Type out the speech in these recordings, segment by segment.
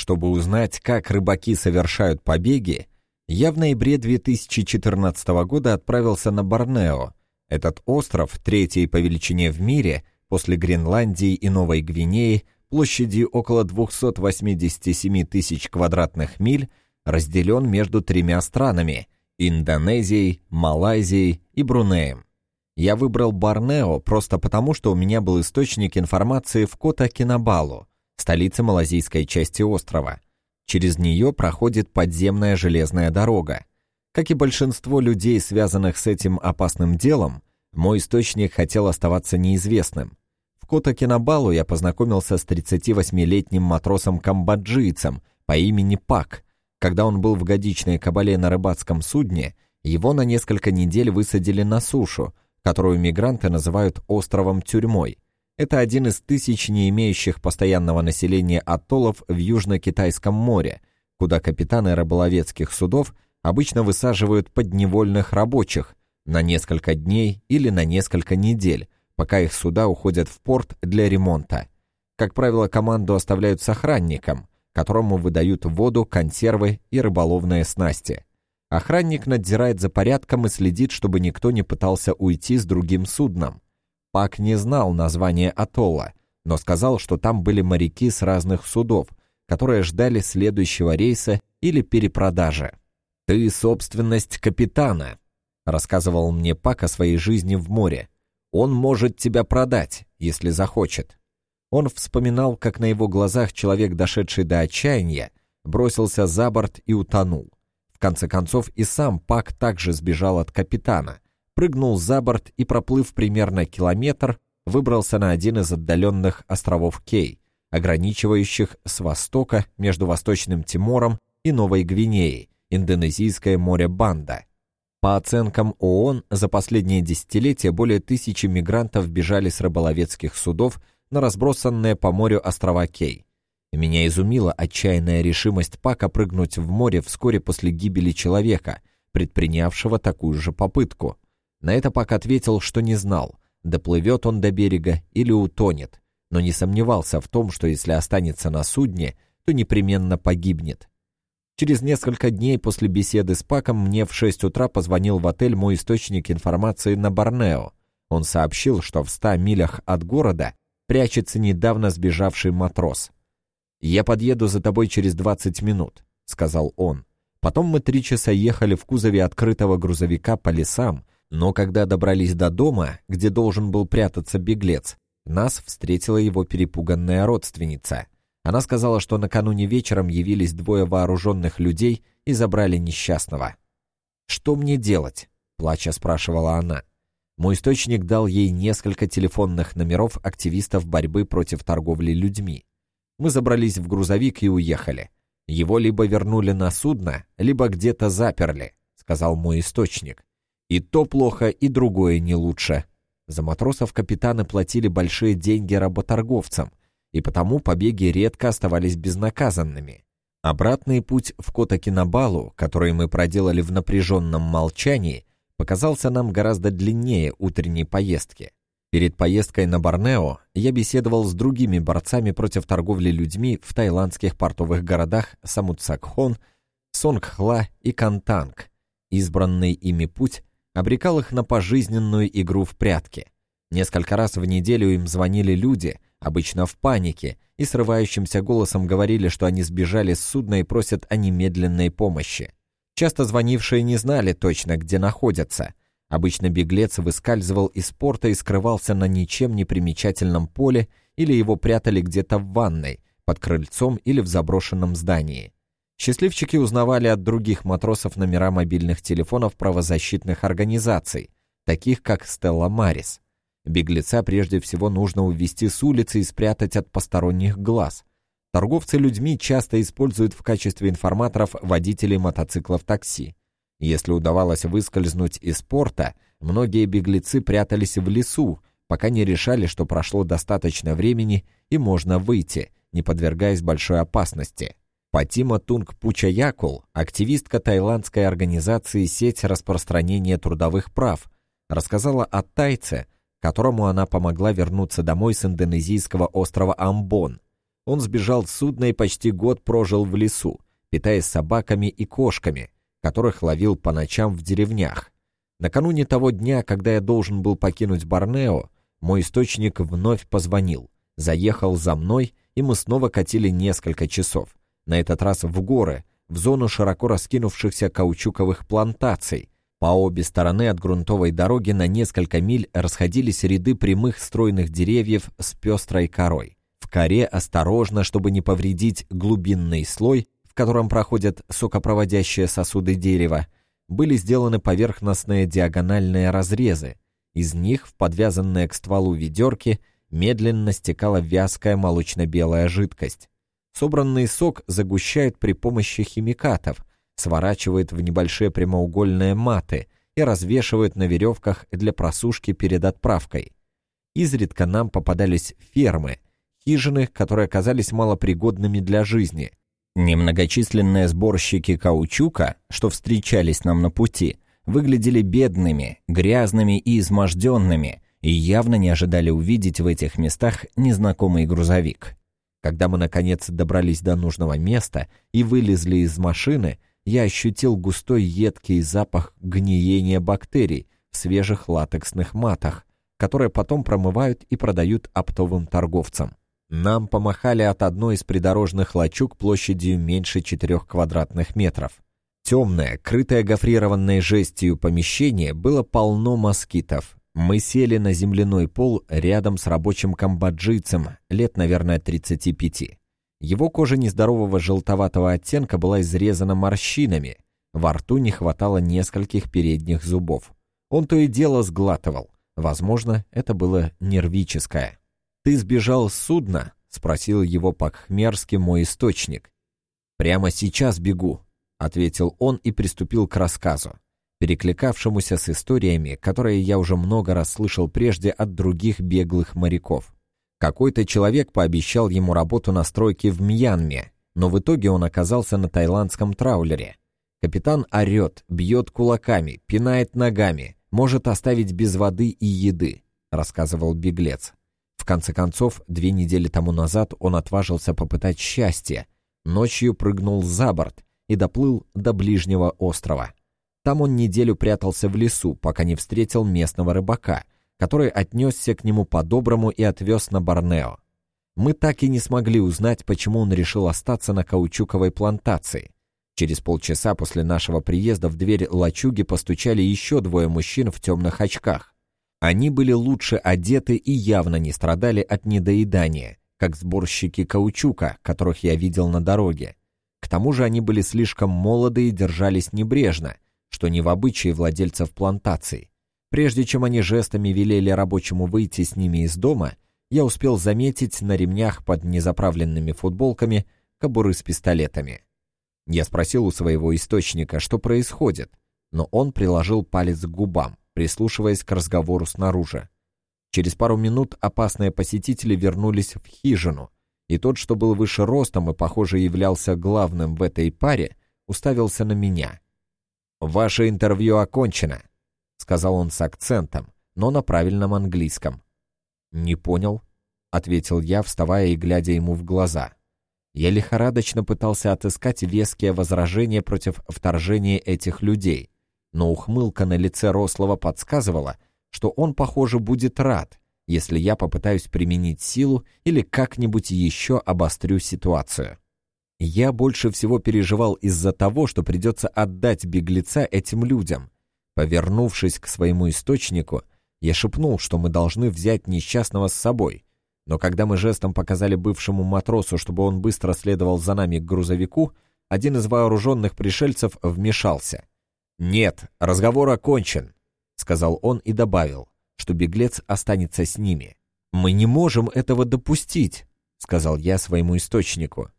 Чтобы узнать, как рыбаки совершают побеги, я в ноябре 2014 года отправился на Борнео. Этот остров, третий по величине в мире, после Гренландии и Новой Гвинеи, площадью около 287 тысяч квадратных миль, разделен между тремя странами – Индонезией, Малайзией и Брунеем. Я выбрал Борнео просто потому, что у меня был источник информации в Кота-Кинабалу, столице малазийской части острова. Через нее проходит подземная железная дорога. Как и большинство людей, связанных с этим опасным делом, мой источник хотел оставаться неизвестным. В Кота-Кинабалу я познакомился с 38-летним матросом-камбоджийцем по имени Пак. Когда он был в годичной кабале на рыбацком судне, его на несколько недель высадили на сушу, которую мигранты называют островом-тюрьмой – это один из тысяч не имеющих постоянного населения атоллов в Южно-Китайском море, куда капитаны рыболовецких судов обычно высаживают подневольных рабочих на несколько дней или на несколько недель, пока их суда уходят в порт для ремонта. Как правило, команду оставляют с охранником, которому выдают воду, консервы и рыболовные снасти. Охранник надзирает за порядком и следит, чтобы никто не пытался уйти с другим судном. Пак не знал названия атолла, но сказал, что там были моряки с разных судов, которые ждали следующего рейса или перепродажи. «Ты собственность капитана», — рассказывал мне Пак о своей жизни в море. «Он может тебя продать, если захочет». Он вспоминал, как на его глазах человек, дошедший до отчаяния, бросился за борт и утонул. В конце концов и сам Пак также сбежал от капитана — прыгнул за борт и, проплыв примерно километр, выбрался на один из отдаленных островов Кей, ограничивающих с востока между Восточным Тимором и Новой Гвинеей, Индонезийское море Банда. По оценкам ООН, за последние десятилетия более тысячи мигрантов бежали с рыболовецких судов на разбросанные по морю острова Кей. Меня изумила отчаянная решимость Пака прыгнуть в море вскоре после гибели человека, предпринявшего такую же попытку. На это Пак ответил, что не знал, доплывет он до берега или утонет, но не сомневался в том, что если останется на судне, то непременно погибнет. Через несколько дней после беседы с Паком мне в 6 утра позвонил в отель мой источник информации на Борнео. Он сообщил, что в 100 милях от города прячется недавно сбежавший матрос. «Я подъеду за тобой через 20 минут», — сказал он. Потом мы три часа ехали в кузове открытого грузовика по лесам, но когда добрались до дома, где должен был прятаться беглец, нас встретила его перепуганная родственница. Она сказала, что накануне вечером явились двое вооруженных людей и забрали несчастного. «Что мне делать?» – плача спрашивала она. Мой источник дал ей несколько телефонных номеров активистов борьбы против торговли людьми. Мы забрались в грузовик и уехали. Его либо вернули на судно, либо где-то заперли, сказал мой источник. И то плохо, и другое не лучше. За матросов капитаны платили большие деньги работорговцам, и потому побеги редко оставались безнаказанными. Обратный путь в Котакинабалу, который мы проделали в напряженном молчании, показался нам гораздо длиннее утренней поездки. Перед поездкой на Борнео я беседовал с другими борцами против торговли людьми в таиландских портовых городах Самутсакхон, Сонгхла и Кантанг. Избранный ими путь обрекал их на пожизненную игру в прятки. Несколько раз в неделю им звонили люди, обычно в панике, и срывающимся голосом говорили, что они сбежали с судна и просят о немедленной помощи. Часто звонившие не знали точно, где находятся. Обычно беглец выскальзывал из порта и скрывался на ничем не примечательном поле или его прятали где-то в ванной, под крыльцом или в заброшенном здании. Счастливчики узнавали от других матросов номера мобильных телефонов правозащитных организаций, таких как Стелла Марис. Беглеца прежде всего нужно увести с улицы и спрятать от посторонних глаз. Торговцы людьми часто используют в качестве информаторов водителей мотоциклов такси. Если удавалось выскользнуть из порта, многие беглецы прятались в лесу, пока не решали, что прошло достаточно времени и можно выйти, не подвергаясь большой опасности. Патима Тунг Пучаякул, активистка тайландской организации «Сеть распространения трудовых прав», рассказала о тайце, которому она помогла вернуться домой с индонезийского острова Амбон. Он сбежал с судна и почти год прожил в лесу, питаясь собаками и кошками, которых ловил по ночам в деревнях. Накануне того дня, когда я должен был покинуть Борнео, мой источник вновь позвонил, заехал за мной, и мы снова катили несколько часов. На этот раз в горы, в зону широко раскинувшихся каучуковых плантаций. По обе стороны от грунтовой дороги на несколько миль расходились ряды прямых стройных деревьев с пестрой корой. В коре осторожно, чтобы не повредить глубинный слой, в котором проходят сокопроводящие сосуды дерева, были сделаны поверхностные диагональные разрезы. Из них в подвязанные к стволу ведерки медленно стекала вязкая молочно-белая жидкость. Собранный сок загущают при помощи химикатов, сворачивают в небольшие прямоугольные маты и развешивают на веревках для просушки перед отправкой. Изредка нам попадались фермы, хижины, которые оказались малопригодными для жизни. Немногочисленные сборщики каучука, что встречались нам на пути, выглядели бедными, грязными и изможденными и явно не ожидали увидеть в этих местах незнакомый грузовик. Когда мы, наконец, добрались до нужного места и вылезли из машины, я ощутил густой едкий запах гниения бактерий в свежих латексных матах, которые потом промывают и продают оптовым торговцам. Нам помахали от одной из придорожных лачуг площадью меньше четырех квадратных метров. Темное, крытое гофрированной жестью помещение было полно москитов, мы сели на земляной пол рядом с рабочим камбоджийцем, лет, наверное, 35. Его кожа нездорового желтоватого оттенка была изрезана морщинами, во рту не хватало нескольких передних зубов. Он то и дело сглатывал. Возможно, это было нервическое. «Ты сбежал с судна?» — спросил его по-хмерски мой источник. «Прямо сейчас бегу», — ответил он и приступил к рассказу перекликавшемуся с историями, которые я уже много раз слышал прежде от других беглых моряков. Какой-то человек пообещал ему работу на стройке в Мьянме, но в итоге он оказался на тайландском траулере. Капитан орет, бьет кулаками, пинает ногами, может оставить без воды и еды, рассказывал беглец. В конце концов, две недели тому назад он отважился попытать счастье, ночью прыгнул за борт и доплыл до ближнего острова. Там он неделю прятался в лесу, пока не встретил местного рыбака, который отнесся к нему по-доброму и отвез на Борнео. Мы так и не смогли узнать, почему он решил остаться на каучуковой плантации. Через полчаса после нашего приезда в дверь лачуги постучали еще двое мужчин в темных очках. Они были лучше одеты и явно не страдали от недоедания, как сборщики каучука, которых я видел на дороге. К тому же они были слишком молоды и держались небрежно – что не в обычае владельцев плантаций. Прежде чем они жестами велели рабочему выйти с ними из дома, я успел заметить на ремнях под незаправленными футболками кобуры с пистолетами. Я спросил у своего источника, что происходит, но он приложил палец к губам, прислушиваясь к разговору снаружи. Через пару минут опасные посетители вернулись в хижину, и тот, что был выше ростом и, похоже, являлся главным в этой паре, уставился на меня — «Ваше интервью окончено», — сказал он с акцентом, но на правильном английском. «Не понял», — ответил я, вставая и глядя ему в глаза. Я лихорадочно пытался отыскать веские возражения против вторжения этих людей, но ухмылка на лице Рослова подсказывала, что он, похоже, будет рад, если я попытаюсь применить силу или как-нибудь еще обострю ситуацию. Я больше всего переживал из-за того, что придется отдать беглеца этим людям. Повернувшись к своему источнику, я шепнул, что мы должны взять несчастного с собой. Но когда мы жестом показали бывшему матросу, чтобы он быстро следовал за нами к грузовику, один из вооруженных пришельцев вмешался. «Нет, разговор окончен», — сказал он и добавил, что беглец останется с ними. «Мы не можем этого допустить», — сказал я своему источнику.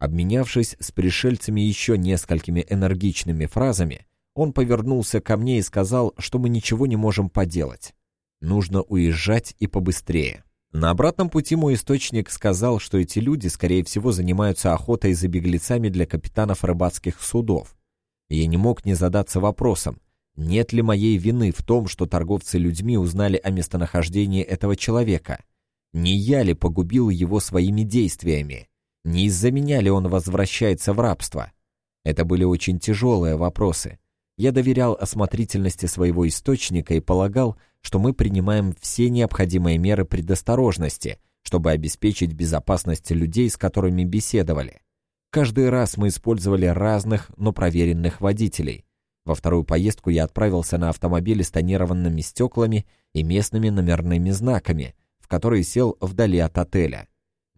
Обменявшись с пришельцами еще несколькими энергичными фразами, он повернулся ко мне и сказал, что мы ничего не можем поделать. Нужно уезжать и побыстрее. На обратном пути мой источник сказал, что эти люди, скорее всего, занимаются охотой за беглецами для капитанов рыбацких судов. я не мог не задаться вопросом, нет ли моей вины в том, что торговцы людьми узнали о местонахождении этого человека? Не я ли погубил его своими действиями? Не из-за меня ли он возвращается в рабство? Это были очень тяжелые вопросы. Я доверял осмотрительности своего источника и полагал, что мы принимаем все необходимые меры предосторожности, чтобы обеспечить безопасность людей, с которыми беседовали. Каждый раз мы использовали разных, но проверенных водителей. Во вторую поездку я отправился на автомобиле с тонированными стеклами и местными номерными знаками, в который сел вдали от отеля.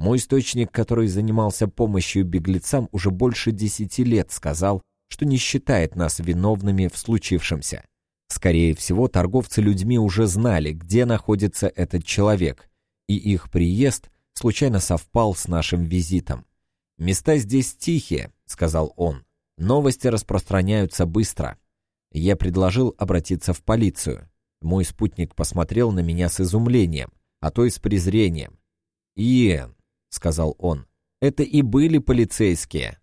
Мой источник, который занимался помощью беглецам уже больше десяти лет, сказал, что не считает нас виновными в случившемся. Скорее всего, торговцы людьми уже знали, где находится этот человек, и их приезд случайно совпал с нашим визитом. «Места здесь тихие», — сказал он. «Новости распространяются быстро». Я предложил обратиться в полицию. Мой спутник посмотрел на меня с изумлением, а то и с презрением. «Иэн», — сказал он, — «это и были полицейские».